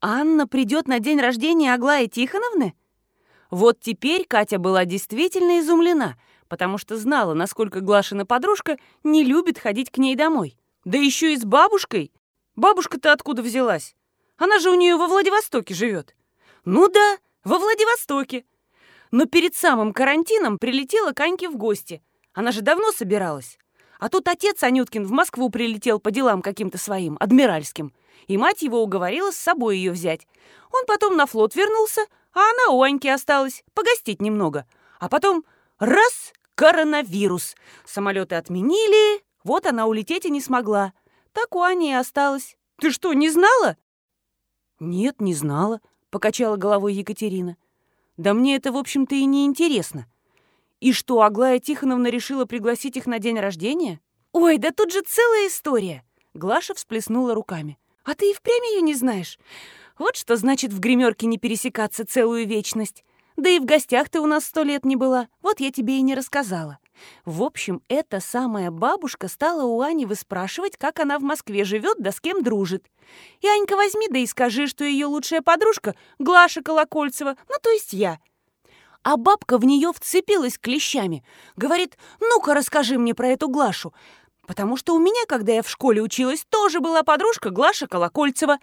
Speaker 1: «Анна придет на день рождения Аглаи Тихоновны?» Вот теперь Катя была действительно изумлена — потому что знала, насколько Глашина подружка не любит ходить к ней домой. Да еще и с бабушкой. Бабушка-то откуда взялась? Она же у нее во Владивостоке живет. Ну да, во Владивостоке. Но перед самым карантином прилетела Каньке в гости. Она же давно собиралась. А тут отец Анюткин в Москву прилетел по делам каким-то своим, адмиральским. И мать его уговорила с собой ее взять. Он потом на флот вернулся, а она у Аньки осталась, погостить немного. А потом раз Коронавирус. Самолеты отменили, вот она улететь и не смогла. Так у Ани и осталась. Ты что, не знала?
Speaker 2: Нет, не знала, покачала головой Екатерина. Да мне это, в общем-то, и не интересно. И что, Аглая Тихоновна решила пригласить их на день рождения?
Speaker 1: Ой, да тут же целая история. Глаша всплеснула руками. А ты и впрямь ее не знаешь. Вот что значит в гримерке не пересекаться целую вечность. Да и в гостях ты у нас сто лет не была, вот я тебе и не рассказала. В общем, эта самая бабушка стала у Ани выспрашивать, как она в Москве живет, да с кем дружит. И, Анька, возьми да и скажи, что ее лучшая подружка Глаша Колокольцева, ну, то есть я. А бабка в нее вцепилась клещами. Говорит, ну-ка расскажи мне про эту Глашу потому что у меня, когда я в школе училась, тоже была подружка Глаша Колокольцева.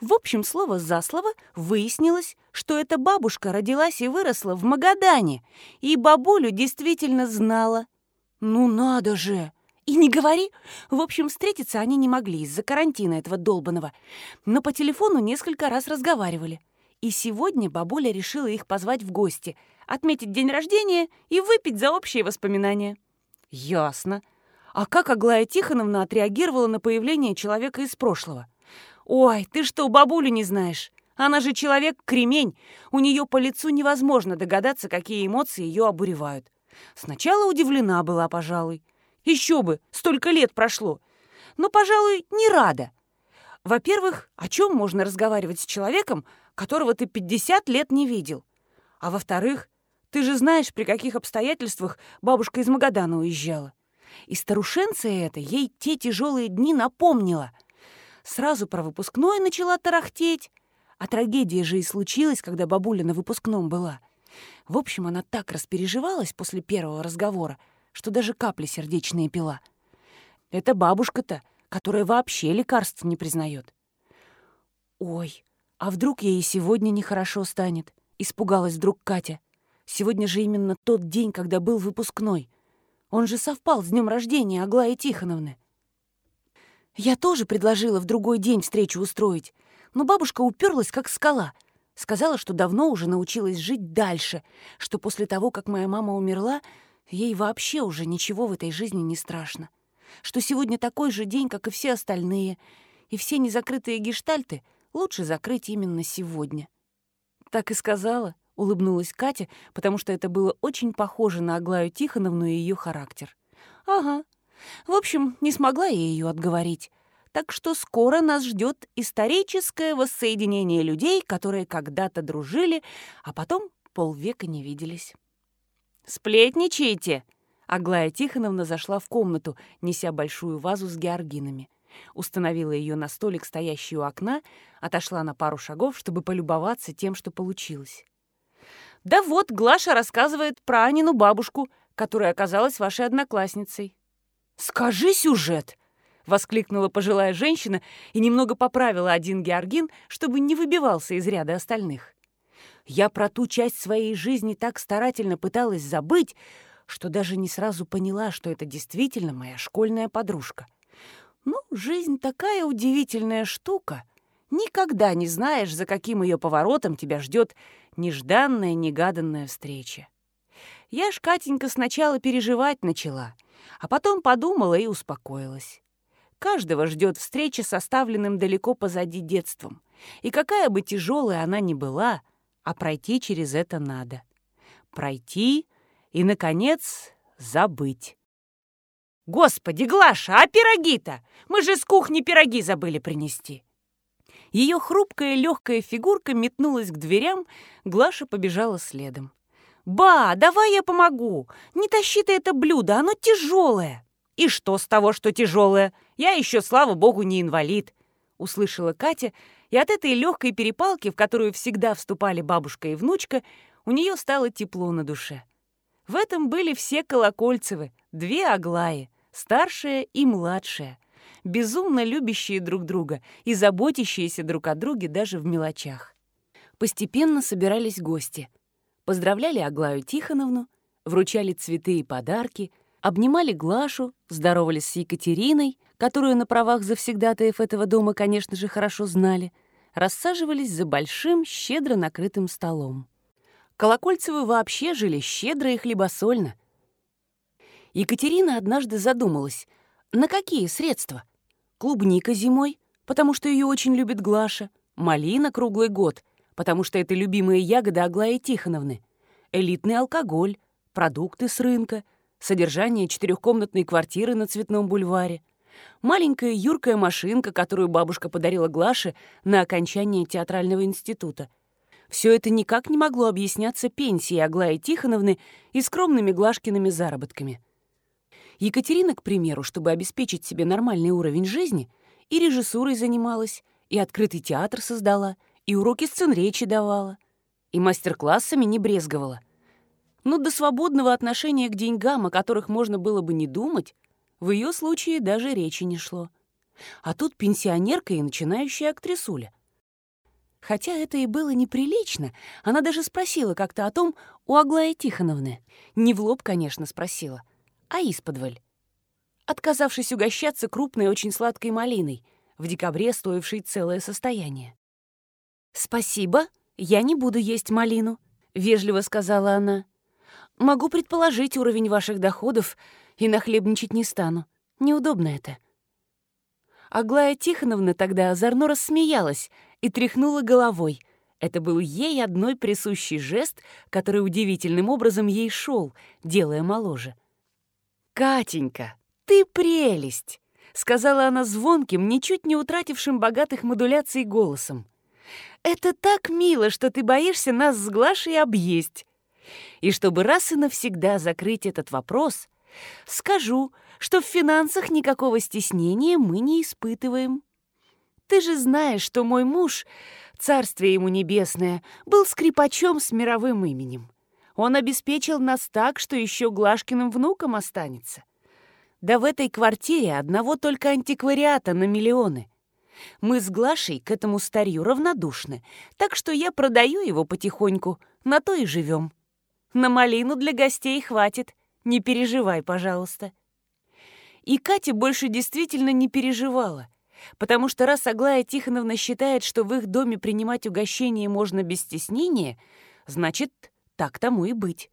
Speaker 1: В общем, слово за слово выяснилось, что эта бабушка родилась и выросла в Магадане, и бабулю действительно знала. Ну надо же! И не говори. В общем, встретиться они не могли из-за карантина этого долбанного, но по телефону несколько раз разговаривали. И сегодня бабуля решила их позвать в гости, отметить день рождения и выпить за общие воспоминания.
Speaker 2: Ясно. А как Аглая Тихоновна отреагировала на появление человека из прошлого?
Speaker 1: «Ой, ты что, бабулю не знаешь? Она же человек-кремень. У нее по лицу невозможно догадаться, какие эмоции ее обуревают. Сначала удивлена была, пожалуй. Еще бы, столько лет прошло. Но, пожалуй, не рада. Во-первых, о чем можно разговаривать с человеком, которого ты 50 лет не видел? А во-вторых, ты же знаешь, при каких обстоятельствах бабушка из Магадана уезжала. И старушенция эта ей те тяжелые дни напомнила. Сразу про выпускной начала тарахтеть. А трагедия же и случилась, когда бабуля на выпускном была. В общем, она так распереживалась после первого разговора, что даже капли сердечные пила. Это бабушка-то, которая вообще лекарств не признает. «Ой, а вдруг ей и сегодня нехорошо станет?» — испугалась вдруг Катя. «Сегодня же именно тот день, когда был выпускной. Он же совпал с днем рождения Аглаи Тихоновны. Я тоже предложила в другой день встречу устроить, но бабушка уперлась, как скала. Сказала, что давно уже научилась жить дальше, что после того, как моя мама умерла, ей вообще уже ничего в этой жизни не страшно. Что сегодня такой же день, как и все остальные, и все незакрытые гештальты лучше закрыть именно сегодня. Так и сказала — улыбнулась Катя, потому что это было очень похоже на Аглаю Тихоновну и ее характер. «Ага. В общем, не смогла я ее отговорить. Так что скоро нас ждет историческое воссоединение людей, которые когда-то дружили, а потом полвека не виделись». «Сплетничаете?» Аглая Тихоновна зашла в комнату, неся большую вазу с георгинами. Установила ее на столик, стоящий у окна, отошла на пару шагов, чтобы полюбоваться тем, что получилось. Да вот, Глаша рассказывает про Анину бабушку, которая оказалась вашей одноклассницей. «Скажи сюжет!» — воскликнула пожилая женщина и немного поправила один георгин, чтобы не выбивался из ряда остальных. Я про ту часть своей жизни так старательно пыталась забыть, что даже не сразу поняла, что это действительно моя школьная подружка. Ну, жизнь такая удивительная штука. Никогда не знаешь, за каким ее поворотом тебя ждет нежданная, негаданная встреча. Я ж, Катенька, сначала переживать начала, а потом подумала и успокоилась. Каждого ждет встреча с оставленным далеко позади детством. И какая бы тяжелая она ни была, а пройти через это надо. Пройти и, наконец, забыть. «Господи, Глаша, а пироги-то? Мы же с кухни пироги забыли принести!» Ее хрупкая легкая фигурка метнулась к дверям, Глаша побежала следом. «Ба, давай я помогу! Не тащи ты это блюдо, оно тяжелое!» «И что с того, что тяжелое? Я еще, слава богу, не инвалид!» Услышала Катя, и от этой легкой перепалки, в которую всегда вступали бабушка и внучка, у нее стало тепло на душе. В этом были все Колокольцевы, две Аглаи, старшая и младшая — безумно любящие друг друга и заботящиеся друг о друге даже в мелочах. Постепенно собирались гости. Поздравляли Аглаю Тихоновну, вручали цветы и подарки, обнимали Глашу, здоровались с Екатериной, которую на правах завсегдатаев этого дома, конечно же, хорошо знали, рассаживались за большим, щедро накрытым столом. Колокольцевы вообще жили щедро и хлебосольно. Екатерина однажды задумалась, на какие средства? Клубника зимой, потому что ее очень любит Глаша, малина круглый год, потому что это любимые ягоды Аглаи Тихоновны, элитный алкоголь, продукты с рынка, содержание четырехкомнатной квартиры на Цветном бульваре, маленькая юркая машинка, которую бабушка подарила Глаше на окончание театрального института. Все это никак не могло объясняться пенсией Аглаи Тихоновны и скромными Глашкиными заработками — Екатерина, к примеру, чтобы обеспечить себе нормальный уровень жизни, и режиссурой занималась, и открытый театр создала, и уроки сцен речи давала, и мастер-классами не брезговала. Но до свободного отношения к деньгам, о которых можно было бы не думать, в ее случае даже речи не шло. А тут пенсионерка и начинающая актрисуля. Хотя это и было неприлично, она даже спросила как-то о том у Аглаи Тихоновны. Не в лоб, конечно, спросила — а исподволь. Отказавшись угощаться крупной очень сладкой малиной, в декабре стоившей целое состояние. «Спасибо, я не буду есть малину», — вежливо сказала она. «Могу предположить уровень ваших доходов и нахлебничать не стану. Неудобно это». Аглая Тихоновна тогда озорно рассмеялась и тряхнула головой. Это был ей одной присущий жест, который удивительным образом ей шел, делая моложе. «Катенька, ты прелесть!» — сказала она звонким, ничуть не утратившим богатых модуляций голосом. «Это так мило, что ты боишься нас с Глашей объесть. И чтобы раз и навсегда закрыть этот вопрос, скажу, что в финансах никакого стеснения мы не испытываем. Ты же знаешь, что мой муж, царствие ему небесное, был скрипачом с мировым именем. Он обеспечил нас так, что еще Глашкиным внукам останется. Да в этой квартире одного только антиквариата на миллионы. Мы с Глашей к этому старью равнодушны, так что я продаю его потихоньку, на то и живем. На малину для гостей хватит, не переживай, пожалуйста. И Катя больше действительно не переживала, потому что раз Аглая Тихоновна считает, что в их доме принимать угощение можно без стеснения, значит, так тому и быть.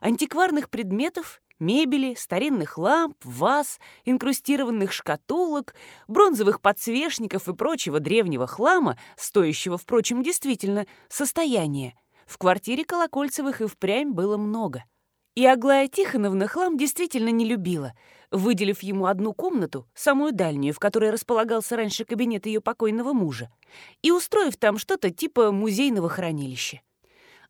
Speaker 1: Антикварных предметов, мебели, старинных ламп, ваз, инкрустированных шкатулок, бронзовых подсвечников и прочего древнего хлама, стоящего, впрочем, действительно, состояния, в квартире Колокольцевых и впрямь было много. И Аглая Тихоновна хлам действительно не любила, выделив ему одну комнату, самую дальнюю, в которой располагался раньше кабинет ее покойного мужа, и устроив там что-то типа музейного хранилища.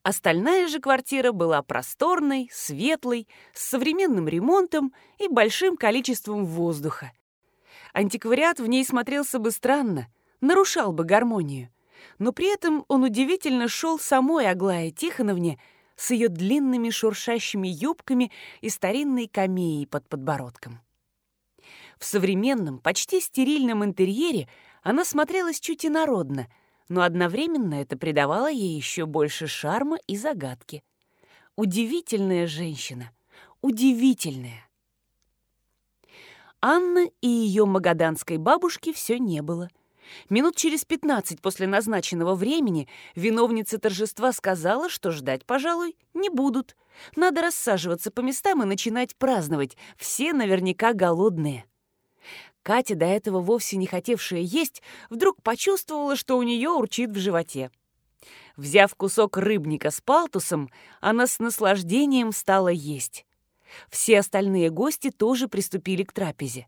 Speaker 1: Остальная же квартира была просторной, светлой, с современным ремонтом и большим количеством воздуха. Антиквариат в ней смотрелся бы странно, нарушал бы гармонию. Но при этом он удивительно шел самой Аглае Тихоновне с ее длинными шуршащими юбками и старинной камеей под подбородком. В современном, почти стерильном интерьере она смотрелась чуть инородно — но одновременно это придавало ей еще больше шарма и загадки. Удивительная женщина. Удивительная. Анны и ее магаданской бабушки все не было. Минут через пятнадцать после назначенного времени виновница торжества сказала, что ждать, пожалуй, не будут. Надо рассаживаться по местам и начинать праздновать. Все наверняка голодные. Катя, до этого вовсе не хотевшая есть, вдруг почувствовала, что у нее урчит в животе. Взяв кусок рыбника с палтусом, она с наслаждением стала есть. Все остальные гости тоже приступили к трапезе.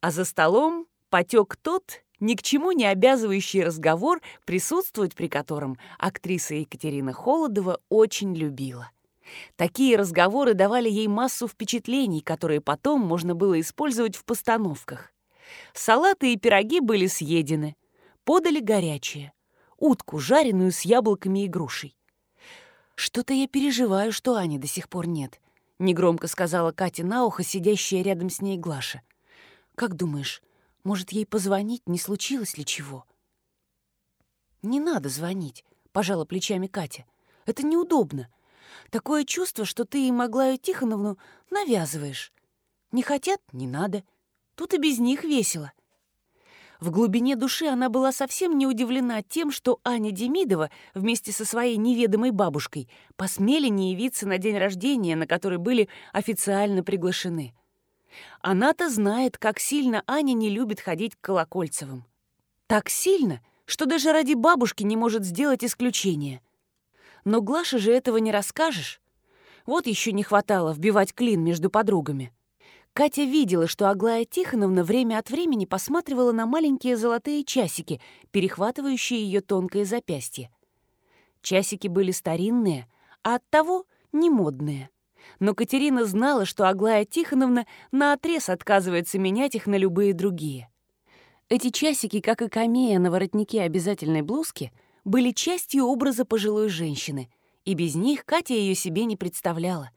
Speaker 1: А за столом потек тот, ни к чему не обязывающий разговор, присутствовать при котором актриса Екатерина Холодова очень любила. Такие разговоры давали ей массу впечатлений, которые потом можно было использовать в постановках. Салаты и пироги были съедены. Подали горячее. Утку, жареную с яблоками и грушей. «Что-то я переживаю, что Ани до сих пор нет», — негромко сказала Катя на ухо, сидящая рядом с ней Глаша. «Как думаешь, может, ей позвонить, не случилось ли чего?» «Не надо звонить», — пожала плечами Катя. «Это неудобно. Такое чувство, что ты им Аглаю Тихоновну навязываешь. Не хотят — не надо. Тут и без них весело». В глубине души она была совсем не удивлена тем, что Аня Демидова вместе со своей неведомой бабушкой посмели не явиться на день рождения, на который были официально приглашены. Она-то знает, как сильно Аня не любит ходить к Колокольцевым. Так сильно, что даже ради бабушки не может сделать исключение. Но Глаше же этого не расскажешь. Вот еще не хватало вбивать клин между подругами. Катя видела, что Аглая Тихоновна время от времени посматривала на маленькие золотые часики, перехватывающие ее тонкое запястье. Часики были старинные, а оттого не модные. Но Катерина знала, что Аглая Тихоновна наотрез отказывается менять их на любые другие. Эти часики, как и камея на воротнике обязательной блузки, были частью образа пожилой женщины, и без них Катя ее себе не представляла.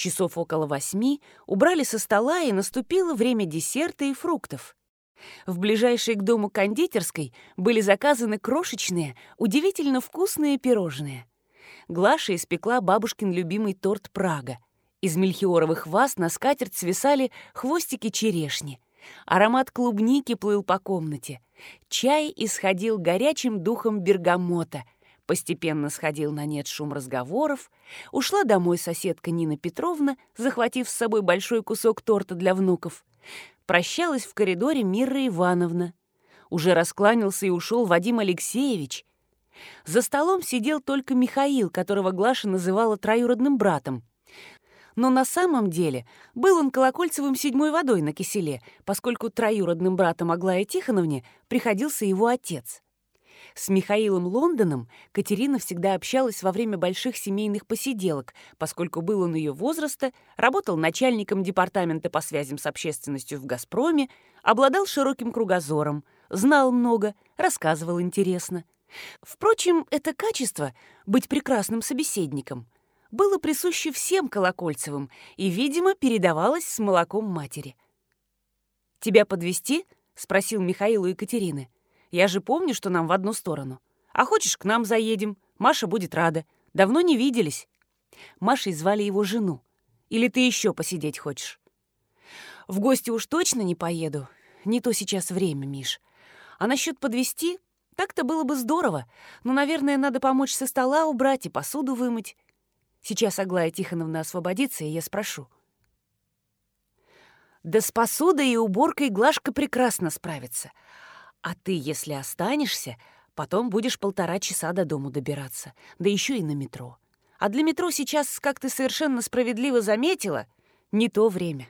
Speaker 1: Часов около восьми убрали со стола, и наступило время десерта и фруктов. В ближайшей к дому кондитерской были заказаны крошечные, удивительно вкусные пирожные. Глаша испекла бабушкин любимый торт «Прага». Из мельхиоровых ваз на скатерть свисали хвостики черешни. Аромат клубники плыл по комнате. Чай исходил горячим духом бергамота — Постепенно сходил на нет шум разговоров. Ушла домой соседка Нина Петровна, захватив с собой большой кусок торта для внуков. Прощалась в коридоре Мира Ивановна. Уже раскланялся и ушел Вадим Алексеевич. За столом сидел только Михаил, которого Глаша называла троюродным братом. Но на самом деле был он Колокольцевым седьмой водой на киселе, поскольку троюродным братом Аглае Тихоновне приходился его отец. С Михаилом Лондоном Катерина всегда общалась во время больших семейных посиделок, поскольку был он ее возраста, работал начальником департамента по связям с общественностью в «Газпроме», обладал широким кругозором, знал много, рассказывал интересно. Впрочем, это качество — быть прекрасным собеседником — было присуще всем Колокольцевым и, видимо, передавалось с молоком матери. «Тебя подвести? спросил Михаил у Екатерины. Я же помню, что нам в одну сторону. А хочешь, к нам заедем? Маша будет рада. Давно не виделись. Машей звали его жену. Или ты еще посидеть хочешь? В гости уж точно не поеду. Не то сейчас время, Миш. А насчет подвести так-то было бы здорово. Но, наверное, надо помочь со стола убрать и посуду вымыть. Сейчас Аглая Тихоновна освободится, и я спрошу. Да с посудой и уборкой Глашка прекрасно справится. А ты, если останешься, потом будешь полтора часа до дому добираться, да еще и на метро. А для метро сейчас, как ты совершенно справедливо заметила, не то время.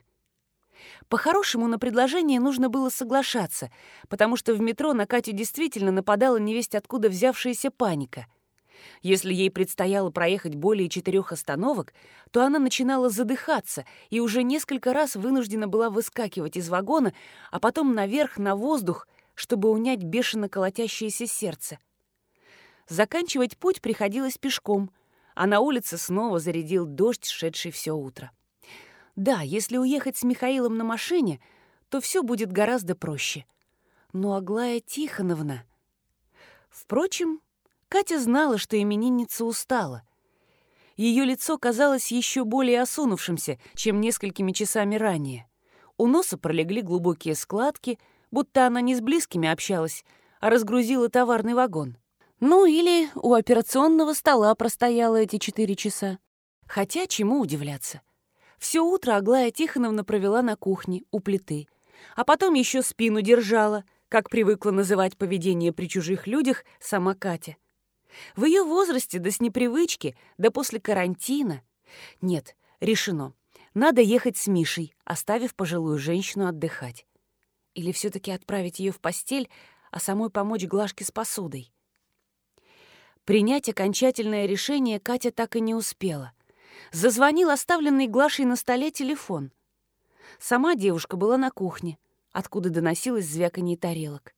Speaker 1: По-хорошему, на предложение нужно было соглашаться, потому что в метро на Катю действительно нападала невесть откуда взявшаяся паника. Если ей предстояло проехать более четырех остановок, то она начинала задыхаться и уже несколько раз вынуждена была выскакивать из вагона, а потом наверх на воздух — чтобы унять бешено колотящееся сердце. Заканчивать путь приходилось пешком, а на улице снова зарядил дождь, шедший все утро. Да, если уехать с Михаилом на машине, то все будет гораздо проще. Но Аглая Тихоновна... Впрочем, Катя знала, что именинница устала. Ее лицо казалось еще более осунувшимся, чем несколькими часами ранее. У носа пролегли глубокие складки — будто она не с близкими общалась, а разгрузила товарный вагон. Ну или у операционного стола простояла эти четыре часа. Хотя чему удивляться. Все утро Аглая Тихоновна провела на кухне, у плиты. А потом еще спину держала, как привыкла называть поведение при чужих людях сама Катя. В ее возрасте, да с непривычки, да после карантина. Нет, решено. Надо ехать с Мишей, оставив пожилую женщину отдыхать. Или все таки отправить ее в постель, а самой помочь Глашке с посудой. Принять окончательное решение Катя так и не успела. Зазвонил оставленный Глашей на столе телефон. Сама девушка была на кухне, откуда доносилось звяканье тарелок.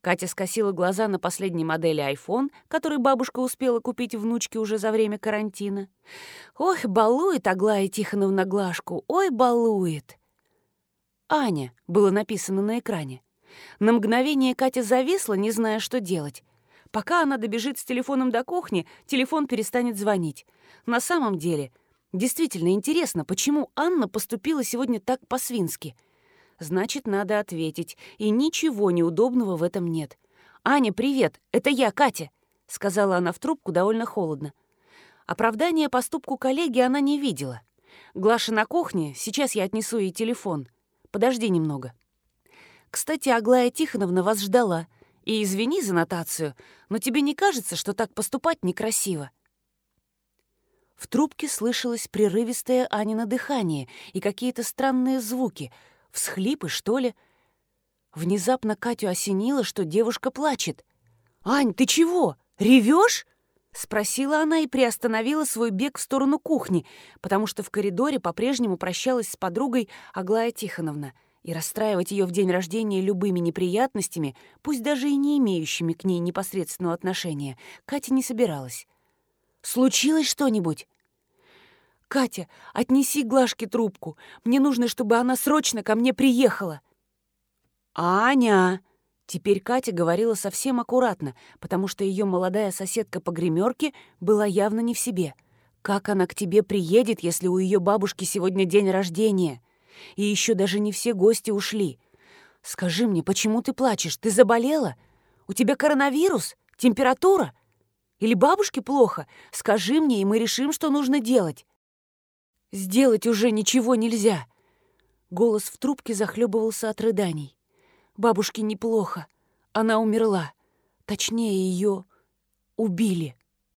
Speaker 1: Катя скосила глаза на последней модели iPhone, который бабушка успела купить внучке уже за время карантина. Ох, балует Аглая Тихоновна Глашку, ой, балует. «Аня» было написано на экране. На мгновение Катя зависла, не зная, что делать. Пока она добежит с телефоном до кухни, телефон перестанет звонить. На самом деле, действительно интересно, почему Анна поступила сегодня так по-свински — Значит, надо ответить. И ничего неудобного в этом нет. «Аня, привет! Это я, Катя!» — сказала она в трубку довольно холодно. Оправдания поступку коллеги она не видела. «Глаша на кухне, сейчас я отнесу ей телефон. Подожди немного». «Кстати, Аглая Тихоновна вас ждала. И извини за нотацию, но тебе не кажется, что так поступать некрасиво?» В трубке слышалось прерывистое Анино дыхание и какие-то странные звуки — Всхлипы, что ли? Внезапно Катю осенило, что девушка плачет. «Ань, ты чего? Ревешь? Спросила она и приостановила свой бег в сторону кухни, потому что в коридоре по-прежнему прощалась с подругой Аглая Тихоновна, и расстраивать ее в день рождения любыми неприятностями, пусть даже и не имеющими к ней непосредственного отношения, Катя не собиралась. «Случилось что-нибудь?» «Катя, отнеси Глашке трубку. Мне нужно, чтобы она срочно ко мне приехала». «Аня!» Теперь Катя говорила совсем аккуратно, потому что ее молодая соседка по гримерке была явно не в себе. «Как она к тебе приедет, если у ее бабушки сегодня день рождения? И еще даже не все гости ушли. Скажи мне, почему ты плачешь? Ты заболела? У тебя коронавирус? Температура? Или бабушке плохо? Скажи мне, и мы решим, что нужно делать». Сделать уже ничего нельзя. Голос в трубке захлебывался от рыданий. Бабушке неплохо. Она умерла. Точнее, ее убили.